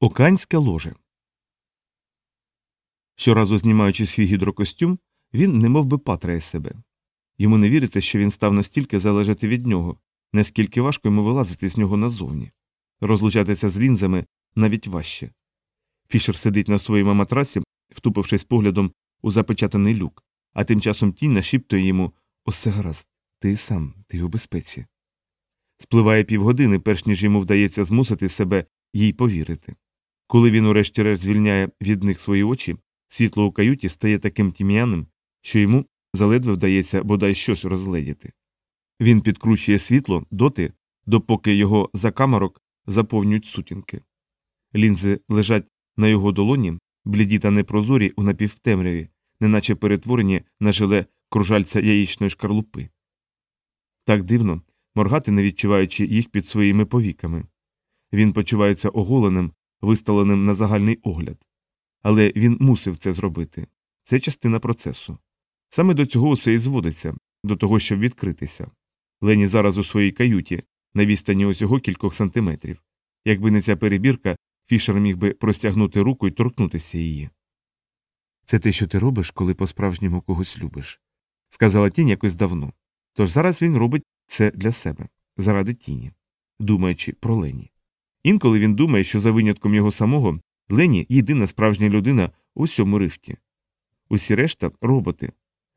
Оканське ложе. Щоразу знімаючи свій гідрокостюм, він немов би патрає себе. Йому не віриться, що він став настільки залежати від нього, наскільки важко йому вилазити з нього назовні. Розлучатися з лінзами навіть важче. Фішер сидить на своєму матраці, втупившись поглядом у запечатаний люк, а тим часом тінь нашіптує йому Осе гаразд, ти сам, ти у безпеці. Спливає півгодини, перш ніж йому вдається змусити себе їй повірити. Коли він урешті-решт звільняє від них свої очі, світло у каюті стає таким тім'яним, що йому заледве вдається бодай щось розгледіти. Він підкручує світло доти, допоки його закамарок заповнюють сутінки. Лінзи лежать на його долоні, бліді та непрозорі у напівтемряві, неначе перетворені на жиле кружальця яєчної шкарлупи. Так дивно, моргати, не відчуваючи їх під своїми повіками. Він почувається оголеним, виставленим на загальний огляд. Але він мусив це зробити це частина процесу. Саме до цього усе і зводиться, до того, щоб відкритися. Лені зараз у своїй каюті, на відстані усього кількох сантиметрів. Якби не ця перебірка, Фішер міг би простягнути руку і торкнутися її. Це те, що ти робиш, коли по справжньому когось любиш, сказала тінь якось давно. Тож зараз він робить це для себе, заради тіні, думаючи про Лені. Інколи він думає, що за винятком його самого Лені єдина справжня людина у всьому рифті. Усі решта роботи.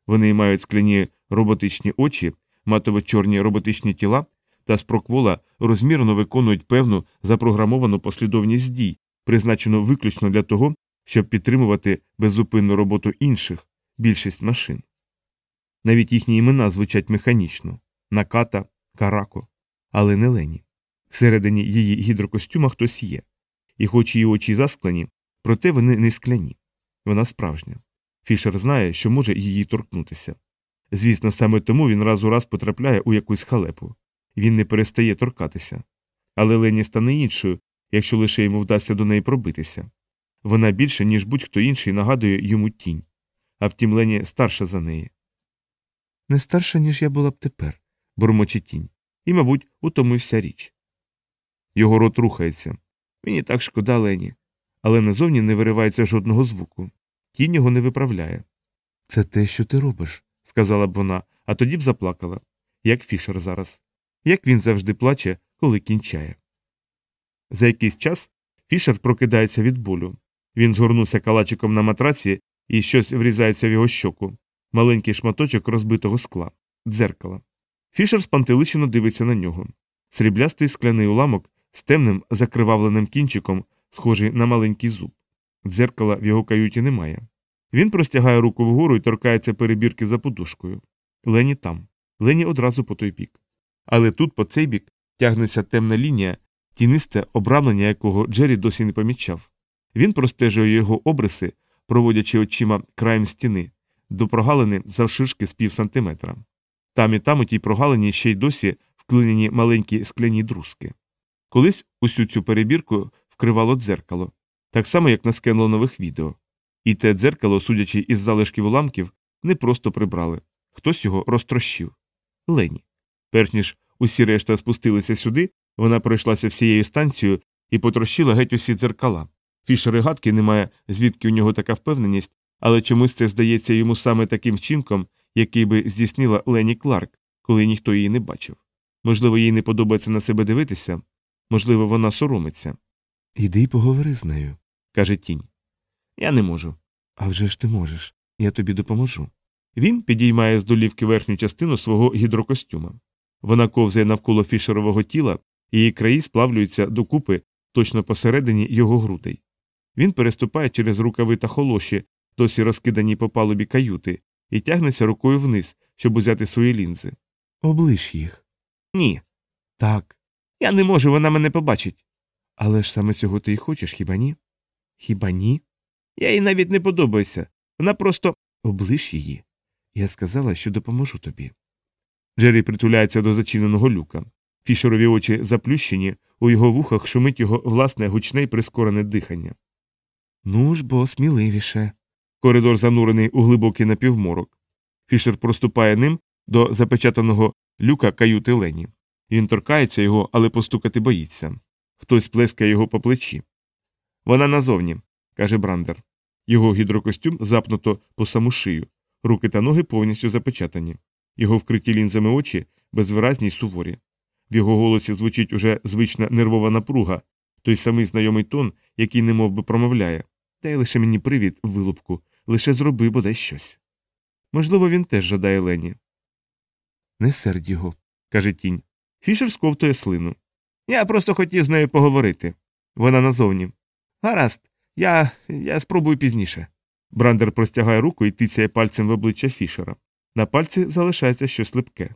Вони мають скляні роботичні очі, матово чорні роботичні тіла та спроквола розмірно виконують певну запрограмовану послідовність дій, призначену виключно для того, щоб підтримувати беззупинну роботу інших, більшість машин. Навіть їхні імена звучать механічно наката, карако, але не лені. Всередині її гідрокостюма хтось є, і хоч її очі засклені, проте вони не скляні. Вона справжня. Фішер знає, що може її торкнутися. Звісно, саме тому він раз у раз потрапляє у якусь халепу. Він не перестає торкатися. Але Лені стане іншою, якщо лише йому вдасться до неї пробитися. Вона більше, ніж будь-хто інший, нагадує йому тінь. А втім, Лені старша за неї. Не старша, ніж я була б тепер, бурмоче тінь. І, мабуть, у тому вся річ. Його рот рухається. Мені так шкода Лені. Але назовні не виривається жодного звуку. Тінь його не виправляє. Це те, що ти робиш, сказала б вона, а тоді б заплакала, як Фішер зараз, як він завжди плаче, коли кінчає. За якийсь час Фішер прокидається від болю. Він згорнувся калачиком на матраці і щось врізається в його щоку, маленький шматочок розбитого скла, дзеркала. Фішер спантеличено дивиться на нього. Сріблястий скляний уламок з темним закривавленим кінчиком, схожий на маленький зуб. Дзеркала в його каюті немає. Він простягає руку вгору і торкається перебірки за подушкою. Лені там. Лені одразу по той бік. Але тут, по цей бік, тягнеться темна лінія, тінисте обрамлення якого Джері досі не помічав. Він простежує його обриси, проводячи очима краєм стіни, до прогалини завширшки з пів сантиметра. Там і там у тій прогалині ще й досі вклинені маленькі скляні друзки. Колись усю цю перебірку вкривало дзеркало, так само, як на скенлонових відео. І те дзеркало, судячи із залишків уламків, не просто прибрали хтось його розтрощив. Лені. Перш ніж усі решта спустилися сюди, вона пройшлася всією станцією і потрощила геть усі дзеркала. Фішер гадки немає, звідки у нього така впевненість, але чомусь це здається йому саме таким вчинком, який би здійснила Лені Кларк, коли ніхто її не бачив. Можливо, їй не подобається на себе дивитися, можливо, вона соромиться. Іди й поговори з нею, каже тінь. Я не можу. «А вже ж ти можеш. Я тобі допоможу. Він підіймає з долівки верхню частину свого гідрокостюма. Вона ковзає навколо фішерового тіла, її краї сплавлюються докупи точно посередині його грудей. Він переступає через рукави та холоші, досі розкидані по палубі каюти, і тягнеться рукою вниз, щоб узяти свої лінзи. Облиш їх. Ні. Так. Я не можу, вона мене побачить. Але ж саме цього ти й хочеш, хіба ні? Хіба ні? Я їй навіть не подобаюся. Вона просто облиш її. Я сказала, що допоможу тобі. Джері притуляється до зачиненого люка. Фішерові очі заплющені, у його вухах шумить його власне гучне й прискорене дихання. Ну ж бо сміливіше. Коридор занурений у глибокий напівморок. Фішер проступає ним до запечатаного люка каюти Лені. Він торкається його, але постукати боїться. Хтось плескає його по плечі. Вона назовні, каже Брандер. Його гідрокостюм запнуто по саму шию, руки та ноги повністю запечатані. Його вкриті лінзами очі безвиразні й суворі. В його голосі звучить уже звична нервова напруга, той самий знайомий тон, який немов би промовляє. Дай лише мені привід, вилупку, лише зроби бодай щось. Можливо, він теж жадає Лені. Не сердь його, каже тінь. Фішер сковтує слину. Я просто хотів з нею поговорити. Вона назовні. Гаразд, я. я спробую пізніше. Брандер простягає руку і тицяє пальцем в обличчя Фішера. На пальці залишається щось липке.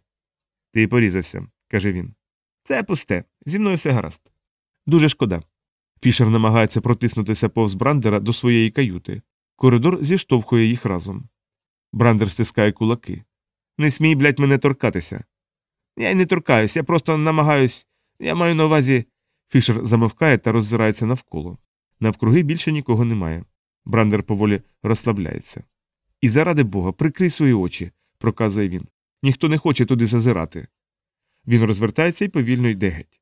Ти порізався, каже він. Це пусте, зі мною все гаразд. Дуже шкода. Фішер намагається протиснутися повз Брандера до своєї каюти. Коридор зіштовхує їх разом. Брандер стискає кулаки. Не смій, блядь, мене торкатися. Я й не торкаюсь, я просто намагаюсь. Я маю на увазі. Фішер замовкає та роззирається навколо. Навкруги більше нікого немає. Брандер поволі розслабляється. І заради бога, прикрий свої очі, проказує він. Ніхто не хоче туди зазирати. Він розвертається і повільно йде геть.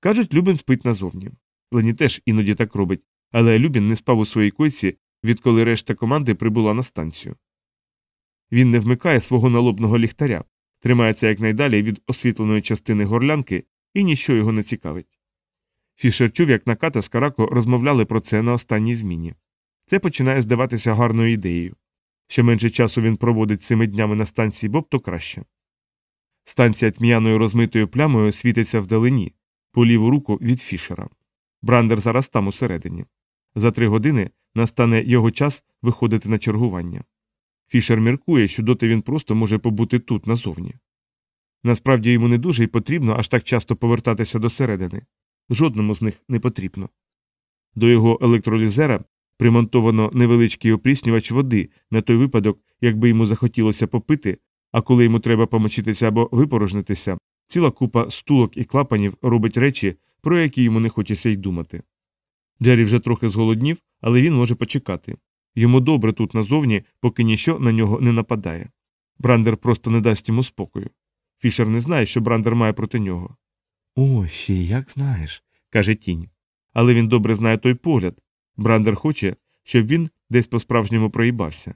Кажуть, Любін спить назовні. Лені теж іноді так робить, але Любін не спав у своїй койці, відколи решта команди прибула на станцію. Він не вмикає свого налобного ліхтаря, тримається якнайдалі від освітленої частини горлянки і ніщо його не цікавить. Фішер чув, як Наката з Карако розмовляли про це на останній зміні. Це починає здаватися гарною ідеєю. Що менше часу він проводить цими днями на станції Боб, то краще. Станція тьмяною розмитою плямою світиться вдалині, по ліву руку від Фішера. Брандер зараз там усередині. За три години настане його час виходити на чергування. Фішер міркує, що доти він просто може побути тут назовні. Насправді йому не дуже й потрібно аж так часто повертатися до середини. Жодному з них не потрібно. До його електролізера примонтовано невеличкий опріснювач води на той випадок, якби йому захотілося попити, а коли йому треба помочитися або випорожнитися, ціла купа стулок і клапанів робить речі, про які йому не хочеться й думати. Джері вже трохи зголоднів, але він може почекати. Йому добре тут назовні, поки ніщо на нього не нападає. Брандер просто не дасть йому спокою. Фішер не знає, що Брандер має проти нього. О, ще як знаєш, каже тінь. Але він добре знає той погляд. Брандер хоче, щоб він десь по справжньому проїбався.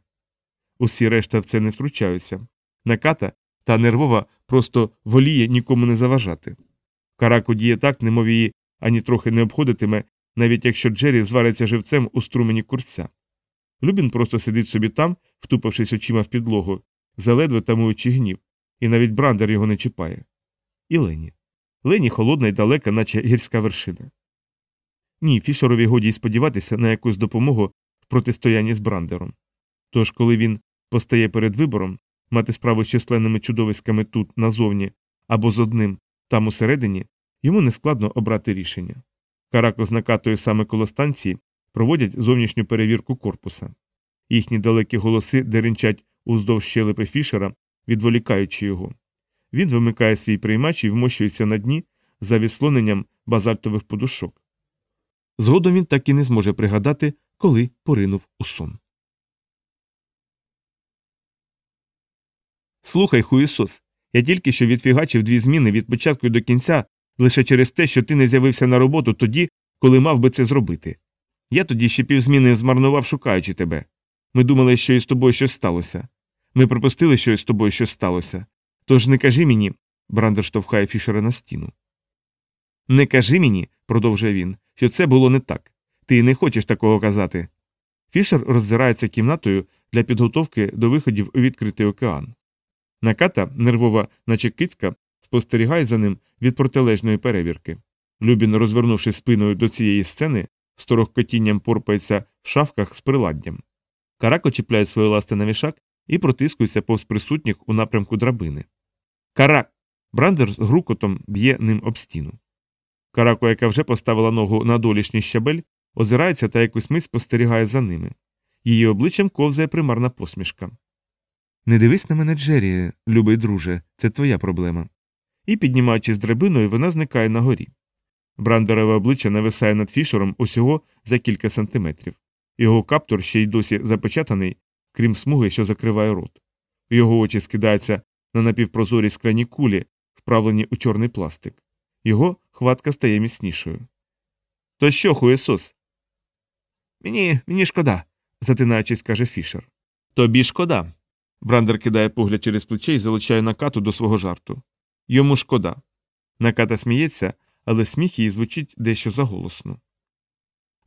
Усі решта в це не втручаються. Наката та нервова просто воліє нікому не заважати. Карако діє так, немов її ані трохи не обходитиме, навіть якщо Джері звариться живцем у струмені курця. Любін просто сидить собі там, втупившись очима в підлогу, заледве тамуючи гнів, і навіть Брандер його не чіпає. І Лені. Лені холодна і далека, наче гірська вершина. Ні, Фішерові годі й сподіватися на якусь допомогу в протистоянні з Брандером. Тож, коли він постає перед вибором мати справу з численними чудовиськами тут, назовні, або з одним, там усередині, йому нескладно обрати рішення. Карако з накатою саме коло станції проводять зовнішню перевірку корпуса. Їхні далекі голоси деренчать уздовж щелепи Фішера, відволікаючи його. Він вимикає свій приймач і вмощується на дні за відслоненням базальтових подушок. Згодом він так і не зможе пригадати, коли поринув у сон. Слухай, Хуїсос, я тільки що відфігачив дві зміни від початку до кінця лише через те, що ти не з'явився на роботу тоді, коли мав би це зробити. Я тоді ще півзміни змарнував, шукаючи тебе. Ми думали, що із тобою щось сталося. Ми припустили, що із тобою щось сталося. Тож не кажи мені. Брандер штовхає Фішера на стіну. Не кажи мені, продовжує він, що це було не так. Ти не хочеш такого казати. Фішер роззирається кімнатою для підготовки до виходів у відкритий океан. Наката, нервова, наче кицька, спостерігає за ним від протилежної перевірки. Любін, розвернувшись спиною до цієї сцени, з порпається в шафках з приладдям. Карако чіпляє своє ласти на вішак і протискується повз присутніх у напрямку драбини. Карак. Брандер з грукотом б'є ним об стіну. Карако, яка вже поставила ногу на долішній щабель, озирається та якусь мить спостерігає за ними. Її обличчям ковзає примарна посмішка. Не дивись на мене, Джері, любий друже, це твоя проблема. І, піднімаючись драбиною, вона зникає на горі. Брандерове обличчя нависає над фішером усього за кілька сантиметрів. Його каптур ще й досі запечатаний, крім смуги, що закриває рот. Його очі скидаються на напівпрозорі скляні кулі, вправлені у чорний пластик. Його хватка стає міцнішою. То що, хуєсос? Мені мені шкода, затинаючись, каже Фішер. Тобі шкода. Брандер кидає погляд через плече і залучає накату до свого жарту. Йому шкода. Наката сміється, але сміх її звучить дещо заголосно.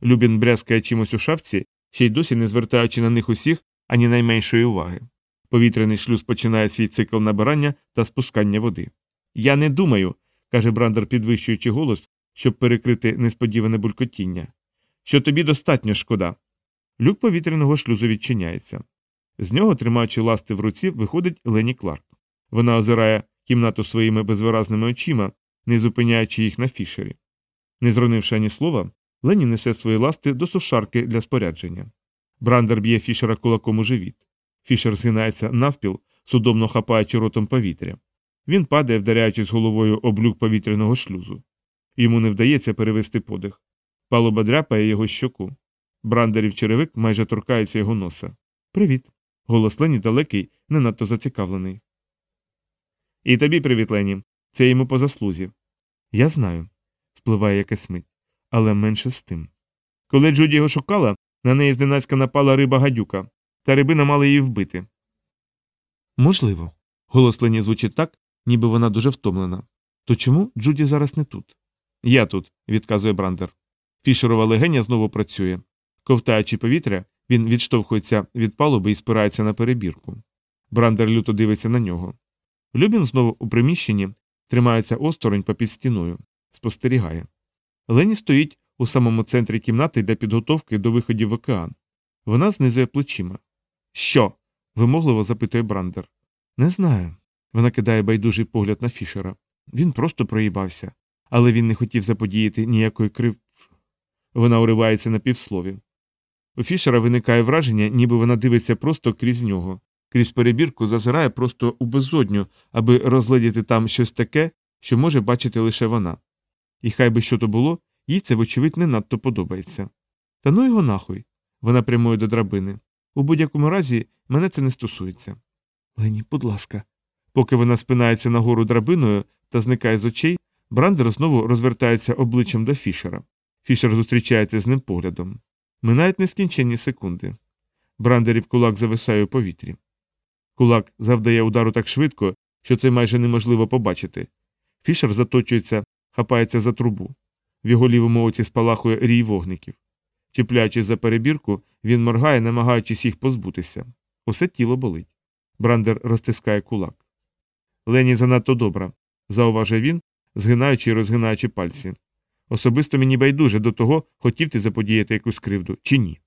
Любін брязкає чимось у шафці, ще й досі не звертаючи на них усіх ані найменшої уваги. Повітряний шлюз починає свій цикл набирання та спускання води. Я не думаю, каже Брандер, підвищуючи голос, щоб перекрити несподіване булькотіння, що тобі достатньо шкода. Люк повітряного шлюзу відчиняється. З нього, тримаючи ласти в руці, виходить Лені Кларк. Вона озирає кімнату своїми безвиразними очима, не зупиняючи їх на фішері. Не зронивши ані слова, Лені несе свої ласти до сушарки для спорядження. Брандер б'є фішера кулаком у живіт. Фішер згинається навпіл, судомно хапаючи ротом повітря. Він падає, вдаряючись головою об люк повітряного шлюзу. Йому не вдається перевести подих. Палуба дряпає його щоку. Брандерів черевик майже торкається його носа. Привіт. Голос Лені далекий, не надто зацікавлений. І тобі привіт, Лені. Це йому по заслузі. Я знаю, спливає якась мить, але менше з тим. Коли Джуді його шукала, на неї зненацька напала риба гадюка, та рибина мала її вбити. Можливо. Голос Лені звучить так, ніби вона дуже втомлена. То чому Джуді зараз не тут? Я тут, відказує Брандер. Фішерова легеня знову працює. Ковтаючи повітря, він відштовхується від палуби і спирається на перебірку. Брандер люто дивиться на нього. Любін знову у приміщенні тримається осторонь попід стіною, спостерігає. Лені стоїть у самому центрі кімнати для підготовки до виходів в океан. Вона знизує плечима. Що? вимогливо запитує Брандер. Не знаю. Вона кидає байдужий погляд на Фішера. Він просто проїбався, але він не хотів заподіяти ніякої крив. Вона уривається на півслові. У Фішера виникає враження, ніби вона дивиться просто крізь нього, крізь перебірку зазирає просто у безодню, аби розгледіти там щось таке, що може бачити лише вона. І хай би що то було, їй це, вочевидь, не надто подобається. Та ну його нахуй. Вона прямує до драбини. У будь-якому разі мене це не стосується. Лені, будь ласка. Поки вона спинається нагору драбиною та зникає з очей, Брандер знову розвертається обличчям до Фішера. Фішер зустрічається з ним поглядом. Минають нескінченні секунди. Брандерів кулак зависає у повітрі. Кулак завдає удару так швидко, що це майже неможливо побачити. Фішер заточується, хапається за трубу. В його лівому оці спалахує рій вогників. Чіпляючись за перебірку, він моргає, намагаючись їх позбутися. Усе тіло болить. Брандер розтискає кулак. Лені занадто добра, зауважує він, згинаючи і розгинаючи пальці. Особисто мені байдуже до того, хотів ти заподіяти якусь кривду чи ні.